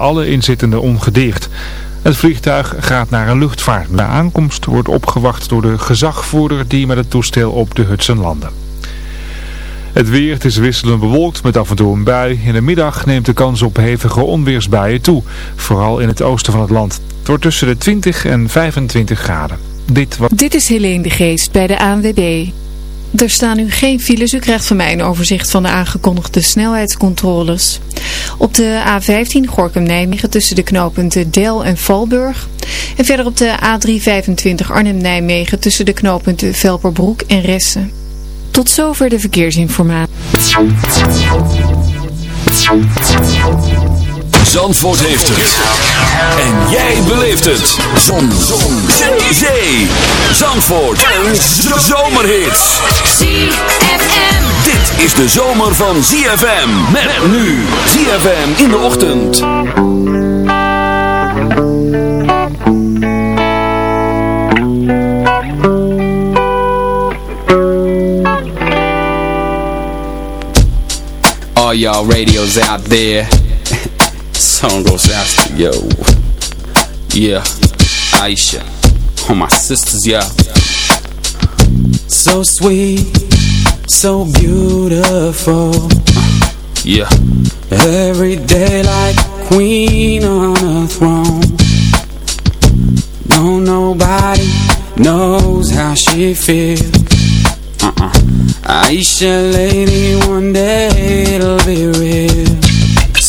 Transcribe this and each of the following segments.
alle inzittenden ongedeerd. Het vliegtuig gaat naar een luchtvaart. De aankomst wordt opgewacht door de gezagvoerder die met het toestel op de Hudson landde. Het weer, is wisselend bewolkt met af en toe een bui. In de middag neemt de kans op hevige onweersbuien toe. Vooral in het oosten van het land. Het wordt tussen de 20 en 25 graden. Dit, was... Dit is Helene de Geest bij de ANWB. Er staan nu geen files. U krijgt van mij een overzicht van de aangekondigde snelheidscontroles. Op de A15 Gorkum-Nijmegen tussen de knooppunten Del en Valburg. En verder op de A325 Arnhem-Nijmegen tussen de knooppunten Velperbroek en Ressen. Tot zover de verkeersinformatie. Zandvoort heeft het. En jij beleeft het. Zon. Zon. Zee. Zandvoort. En zomerhits. ZFM. Dit is de zomer van ZFM. Met nu. ZFM in de ochtend. All y'all radios out there. Goes out to yo. Yeah, Aisha. All my sisters, yeah. So sweet, so beautiful. Yeah. Every day like queen on a throne. No, nobody knows how she feels. Uh-uh. Aisha, lady, one day it'll be real.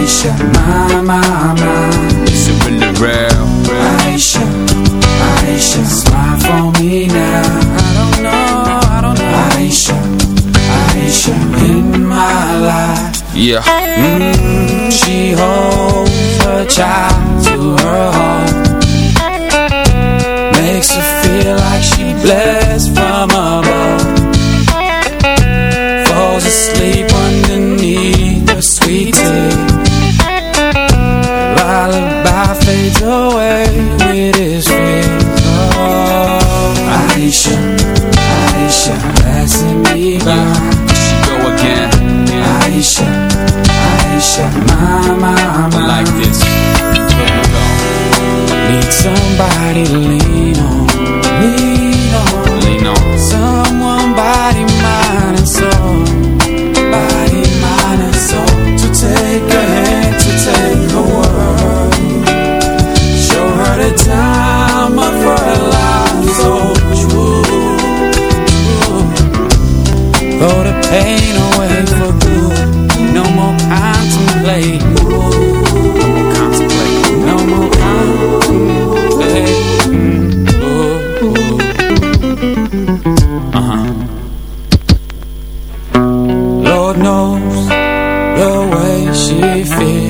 Aisha, my, my, my Is it really real? Aisha, Aisha, smile for me now. I don't know, I don't know. Aisha, Aisha, in my life. Yeah. Mm, She holds her child to her heart. Makes her feel like she blessed from above. Falls asleep underneath Aisha, passing me by She go again. Aisha, Aisha, my, my, my Like this, Need somebody to lean on Lean on. Lean on. Someone The pain away for good No more contemplate. No more contemplate. No more contemplate. Uh-huh. Lord knows the way she feels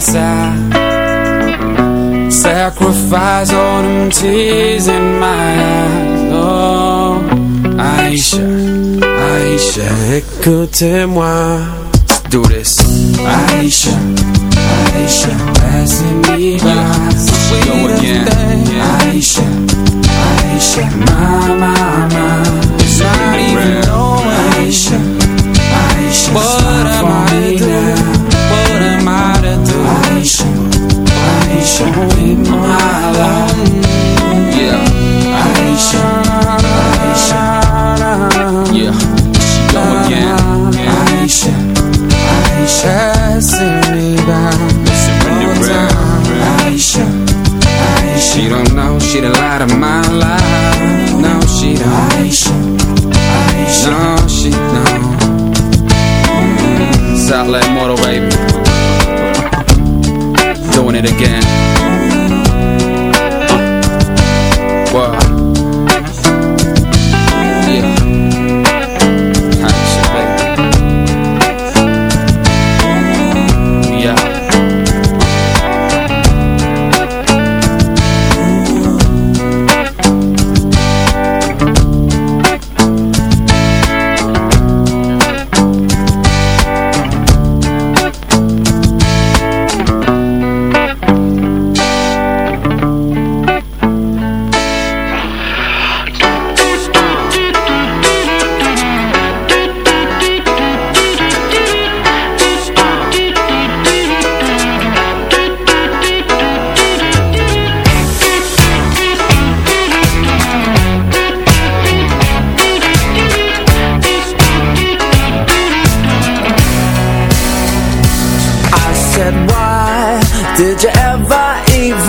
side Sacrifice all them tears in my eyes. Oh, Aisha, Aisha. Écoutez-moi. Do this. Aisha, Aisha Passing me by. We go again. Aisha, Aisha My, my, my. It's not even know Aisha, Aisha What am I to do? Aisha, Aisha in my life. Yeah, Aisha, Aisha. Yeah, she go again. Aisha, Aisha. Me She don't know, she the light of my life. No, she don't. Aisha, Aisha. No, she don't. South Lake Motor, baby doing it again.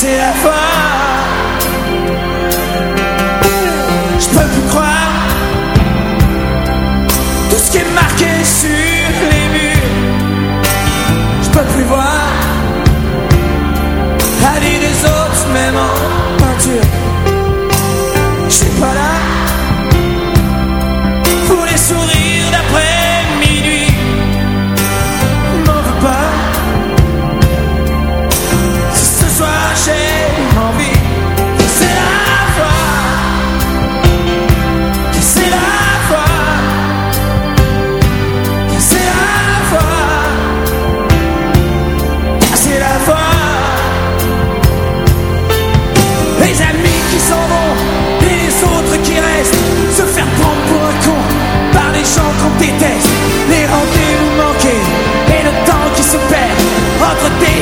c'est la foi.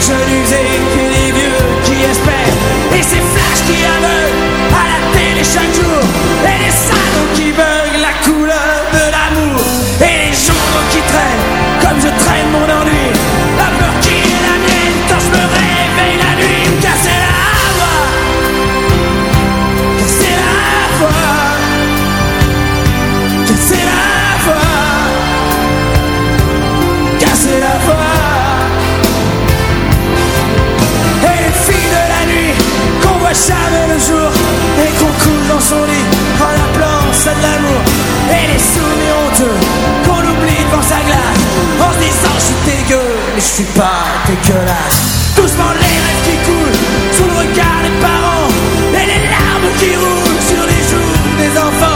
zijn nu. je suis pas dégueulasse. Doucement les rêves qui coulent Sous le regard des parents Et les larmes qui roulent Sur les joues des enfants.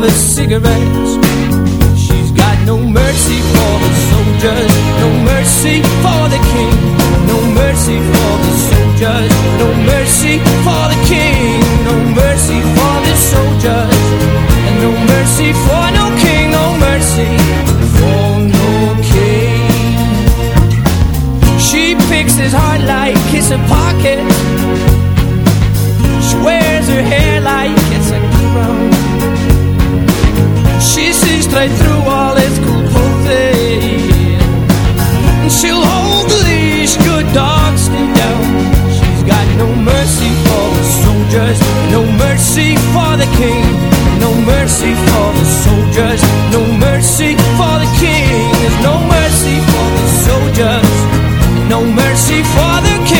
the cigarettes. She's got no mercy for the soldiers, no mercy for the king, no mercy for the soldiers, no mercy for the king, no mercy for the soldiers, and no mercy for no king, no mercy for no king. She picks his heart like it's a pocket. straight through all his cool clothing. She'll hold the leash, good dogs stay down. She's got no mercy for the soldiers, no mercy for the king, no mercy for the soldiers, no mercy for the king. There's no mercy for the soldiers, no mercy for the king.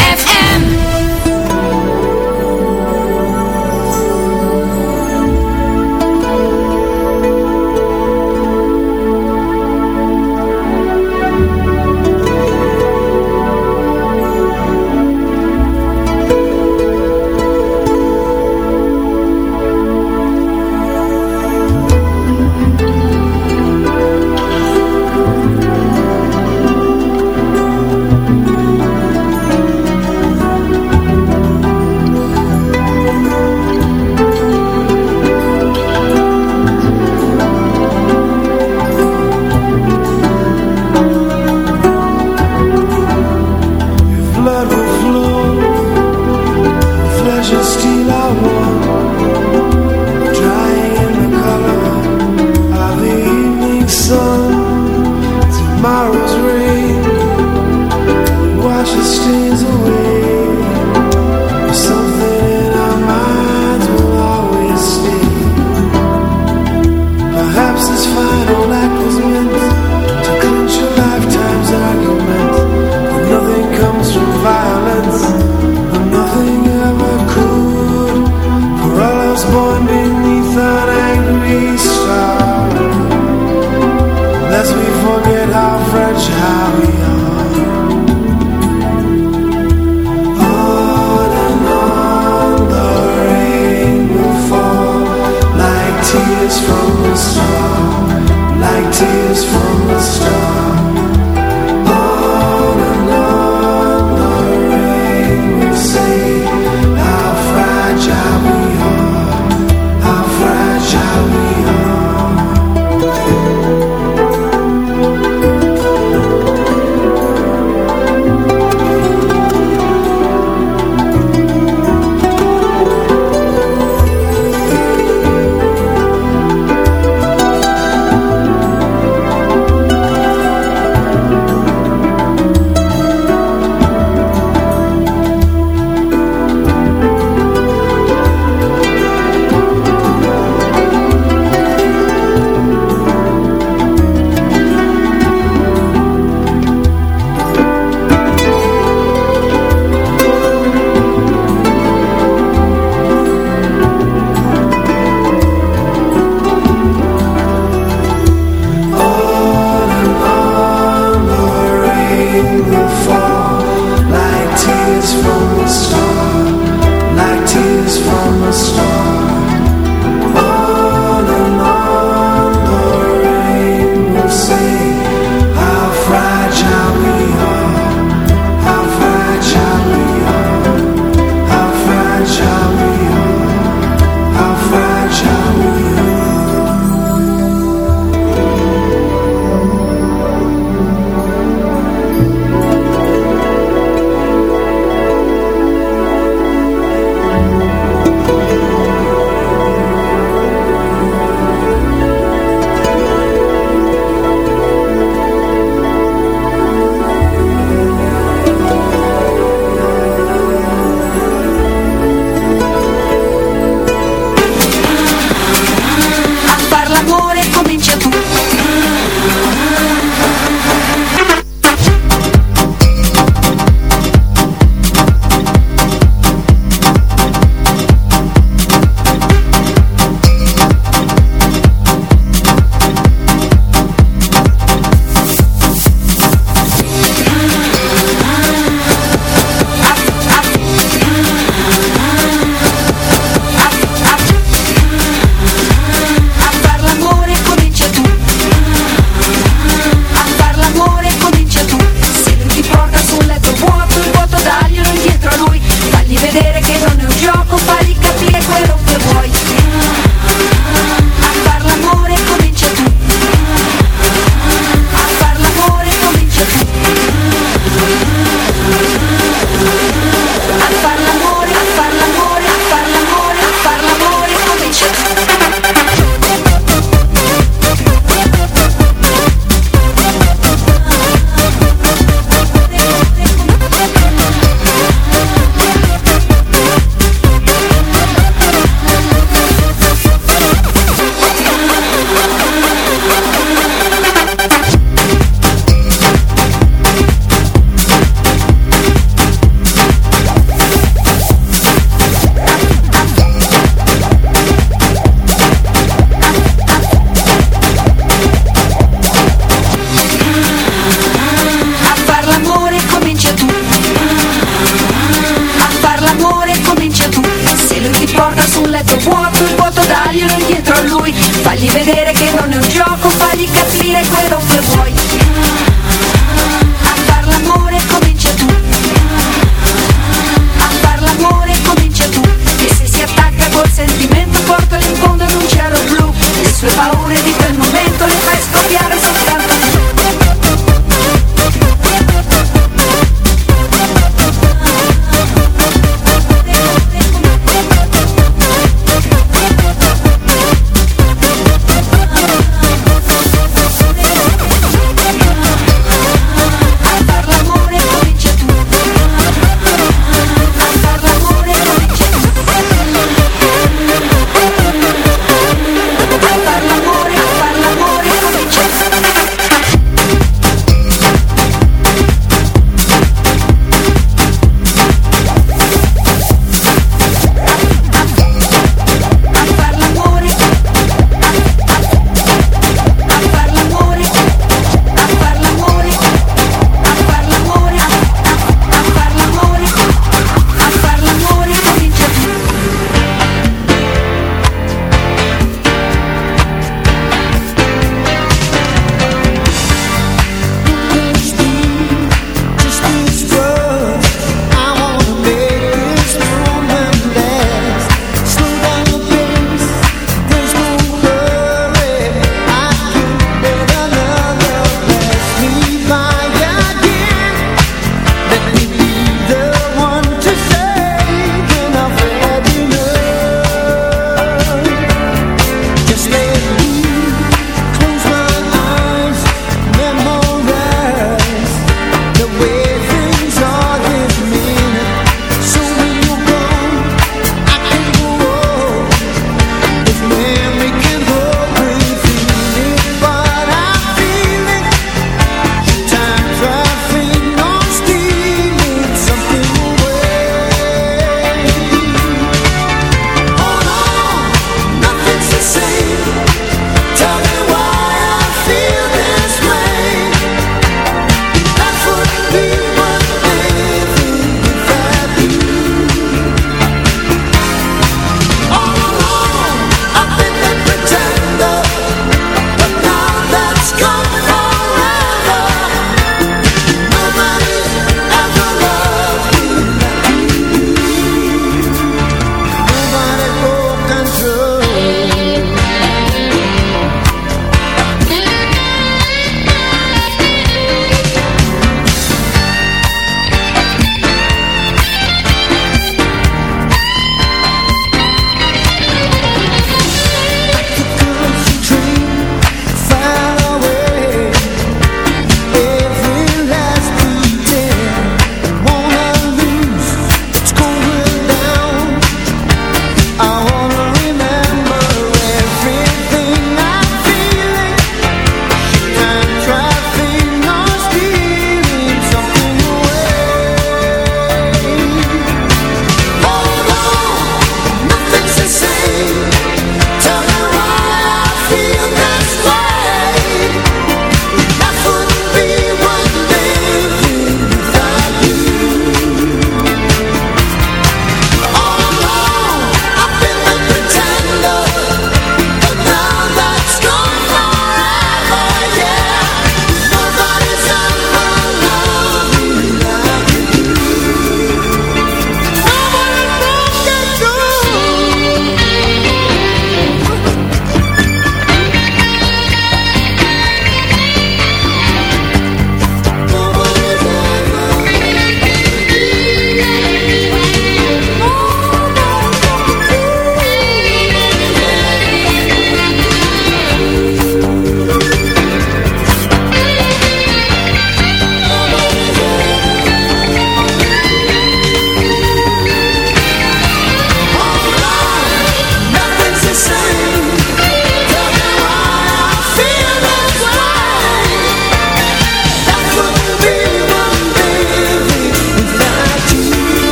forget how fragile we are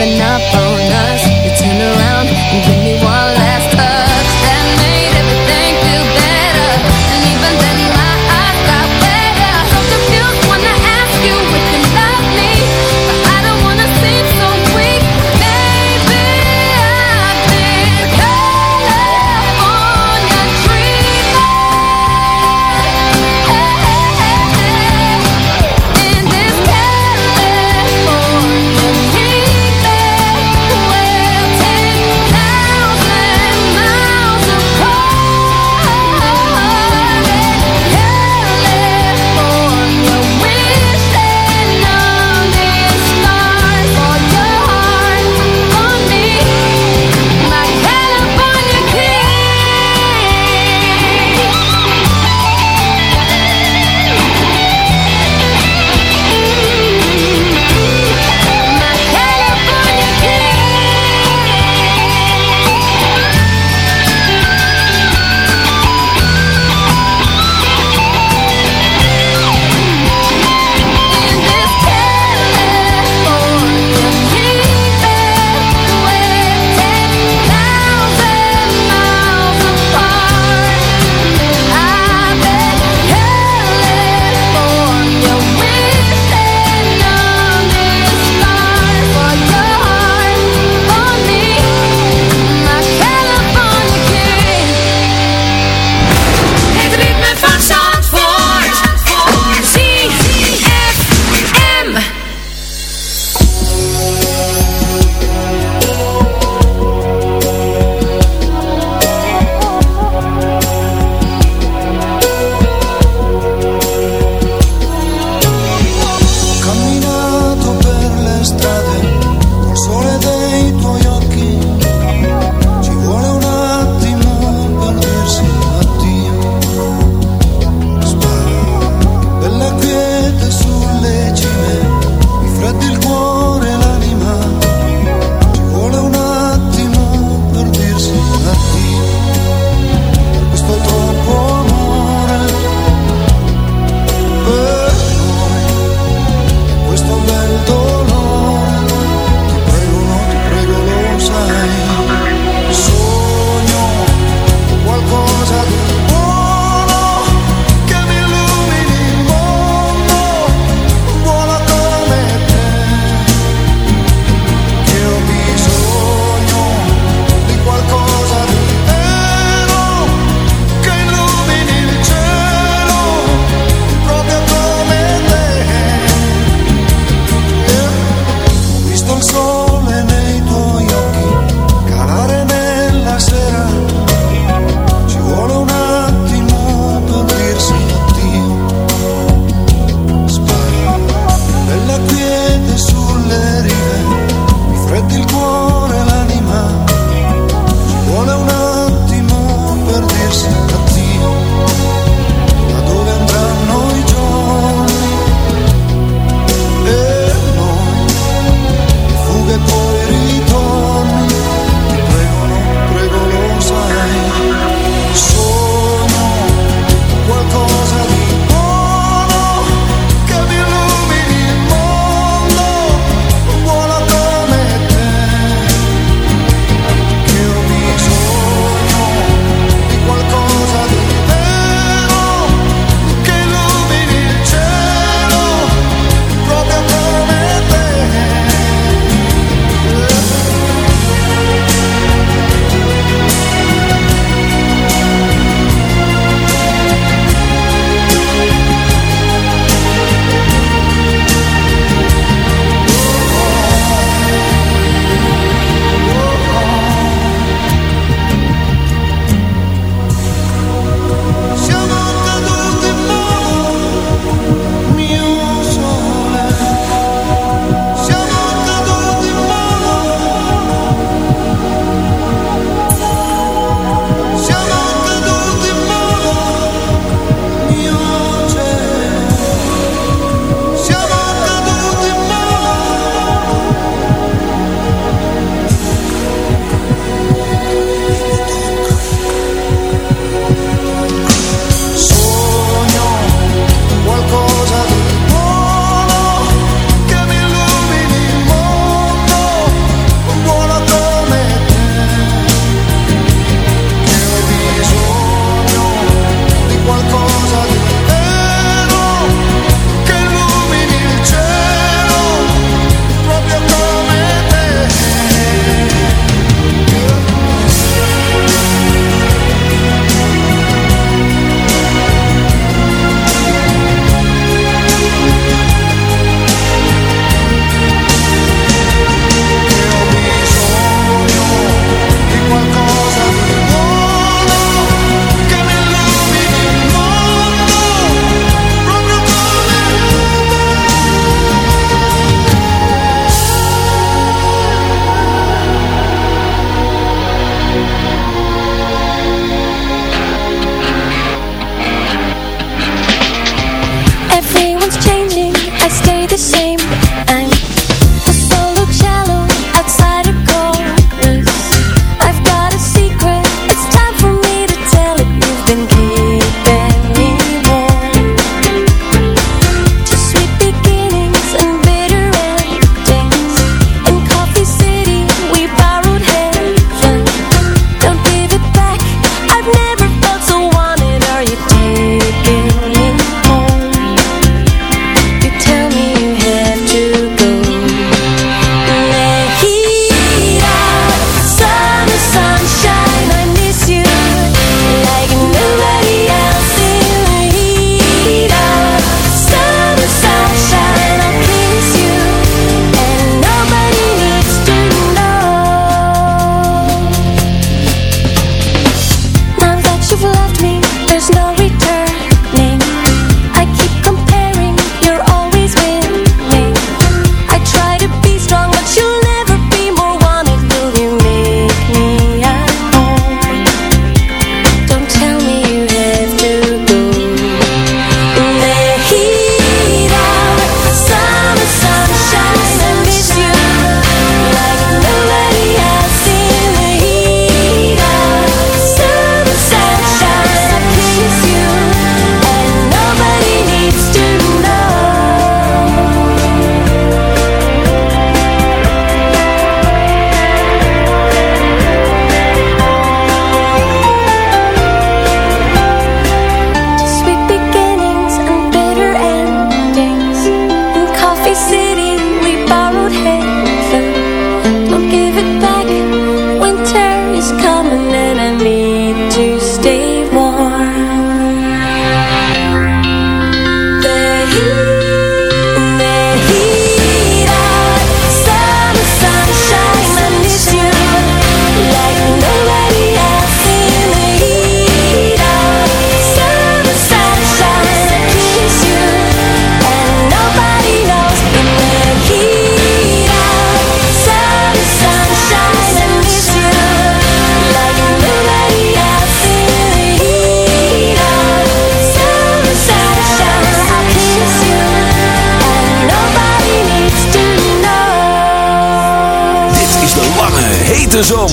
giving up.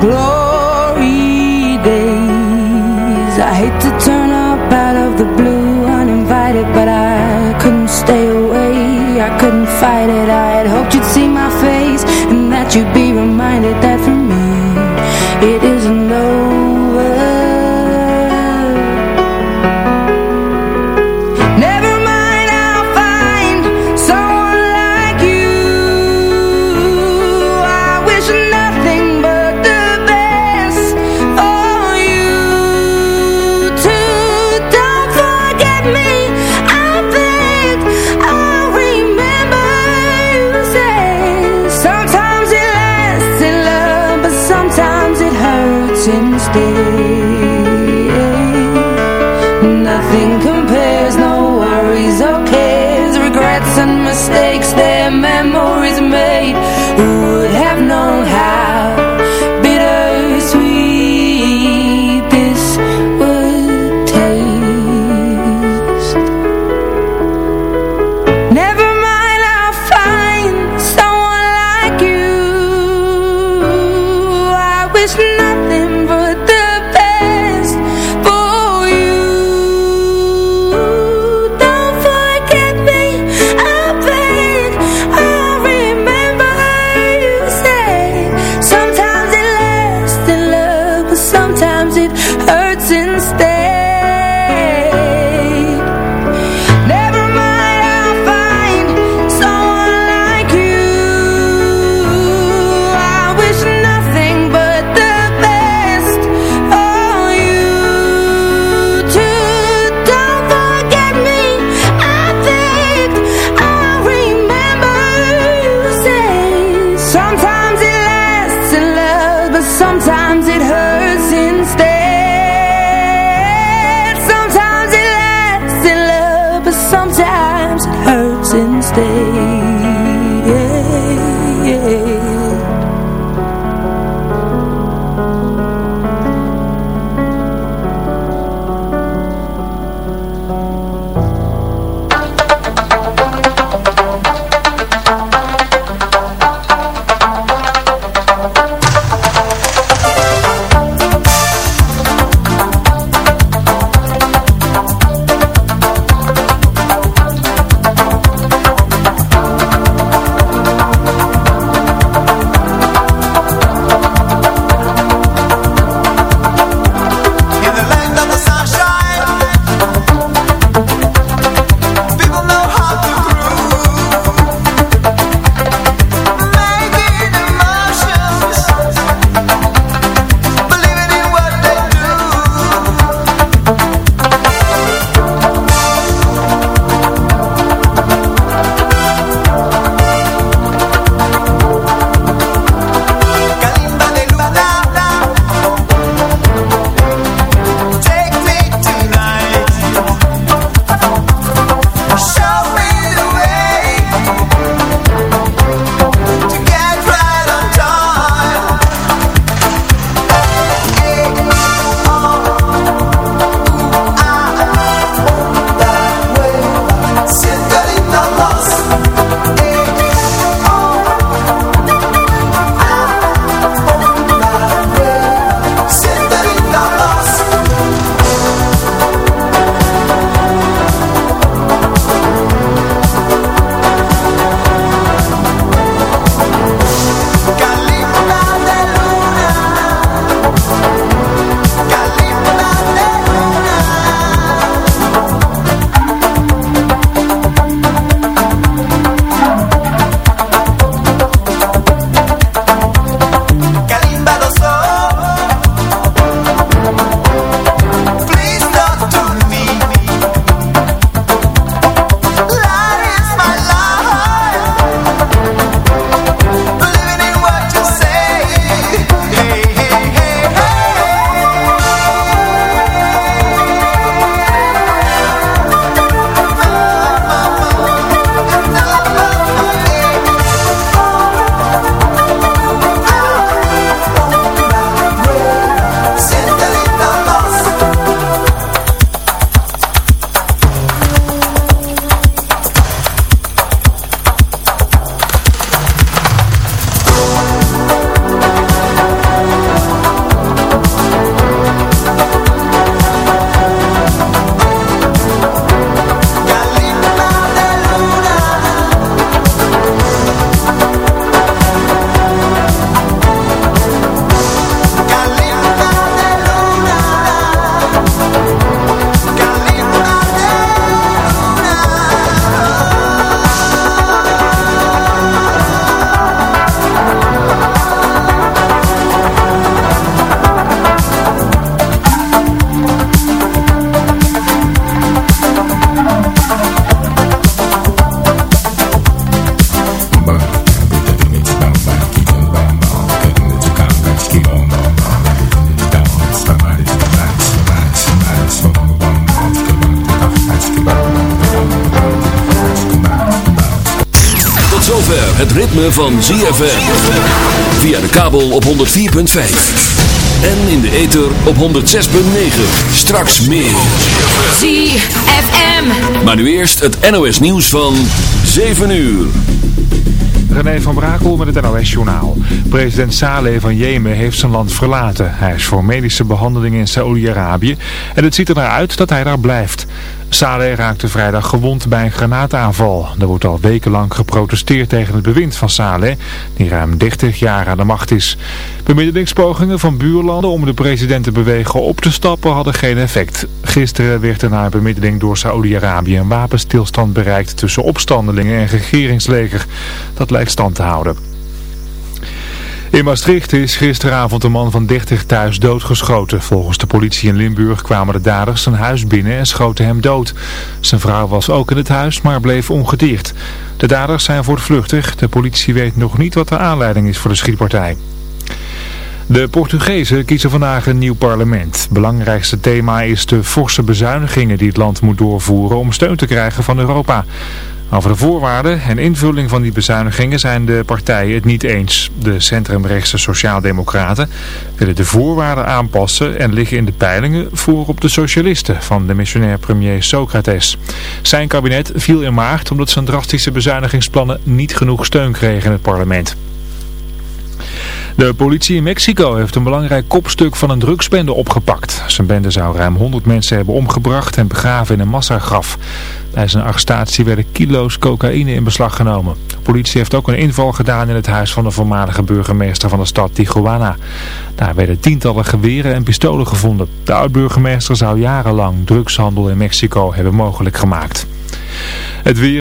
glory. Thank you. 104.5. En in de ether op 106.9. Straks meer. ZFM. Maar nu eerst het NOS nieuws van 7 uur. René van Brakel met het NOS-journaal. President Saleh van Jemen heeft zijn land verlaten. Hij is voor medische behandeling in Saoedi-Arabië en het ziet er naar uit dat hij daar blijft. Saleh raakte vrijdag gewond bij een granaataanval. Er wordt al wekenlang geprotesteerd tegen het bewind van Saleh, die ruim 30 jaar aan de macht is. Bemiddelingspogingen van buurlanden om de president te bewegen op te stappen hadden geen effect. Gisteren werd er na een bemiddeling door Saoedi-Arabië een wapenstilstand bereikt tussen opstandelingen en regeringsleger. Dat lijkt stand te houden. In Maastricht is gisteravond een man van 30 thuis doodgeschoten. Volgens de politie in Limburg kwamen de daders zijn huis binnen en schoten hem dood. Zijn vrouw was ook in het huis, maar bleef ongedeerd. De daders zijn voortvluchtig. De politie weet nog niet wat de aanleiding is voor de schietpartij. De Portugezen kiezen vandaag een nieuw parlement. Belangrijkste thema is de forse bezuinigingen die het land moet doorvoeren om steun te krijgen van Europa. Over de voorwaarden en invulling van die bezuinigingen zijn de partijen het niet eens. De centrumrechtse Sociaaldemocraten willen de voorwaarden aanpassen en liggen in de peilingen voor op de socialisten van de missionair premier Socrates. Zijn kabinet viel in maart omdat zijn drastische bezuinigingsplannen niet genoeg steun kregen in het parlement. De politie in Mexico heeft een belangrijk kopstuk van een drugsbende opgepakt. Zijn bende zou ruim 100 mensen hebben omgebracht en begraven in een massagraf. Bij zijn arrestatie werden kilo's cocaïne in beslag genomen. De politie heeft ook een inval gedaan in het huis van de voormalige burgemeester van de stad Tijuana. Daar werden tientallen geweren en pistolen gevonden. De oud-burgemeester zou jarenlang drugshandel in Mexico hebben mogelijk gemaakt. Het weer